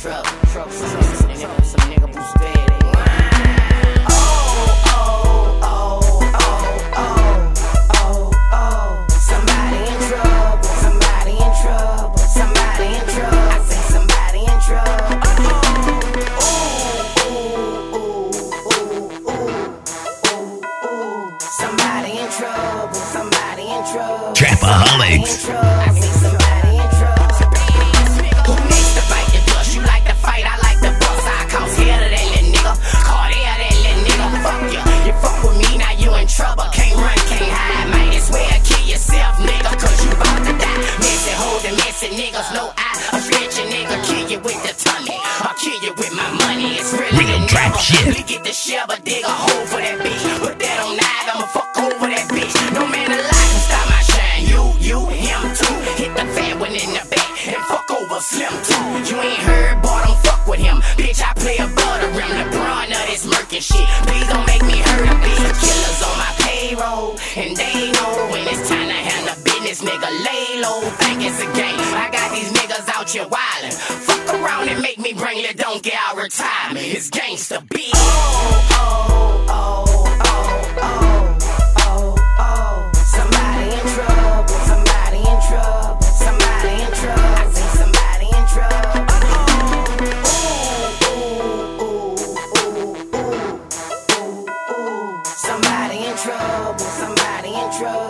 trouble, trouble, some nigga, some nigga who's bad. Niggas. No eye. A nigga. Kill you with the tummy. I'll kill you with my money. It's really Real trap shit. We get the shovel, dig a hole for that bitch. Think it's a game. I got these niggas out here wildin'. Fuck around and make me bring the donkey out retirement. It's gangsta bitch. Oh, oh, oh, oh, oh, oh, oh. Somebody in trouble, somebody in trouble, somebody in trouble. I say uh-huh. somebody in trouble. Somebody in trouble, somebody in trouble,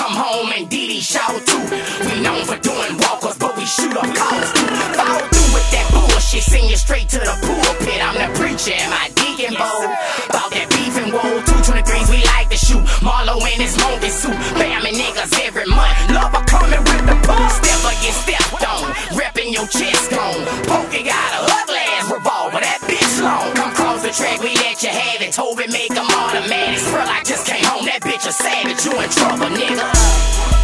your chest gone. Pokey got a ugly ass revolver, that bitch long. Come cross the track, we let you have it. Toby make them automatics. Bro, I just came home, that bitch a savage. You in trouble, nigga.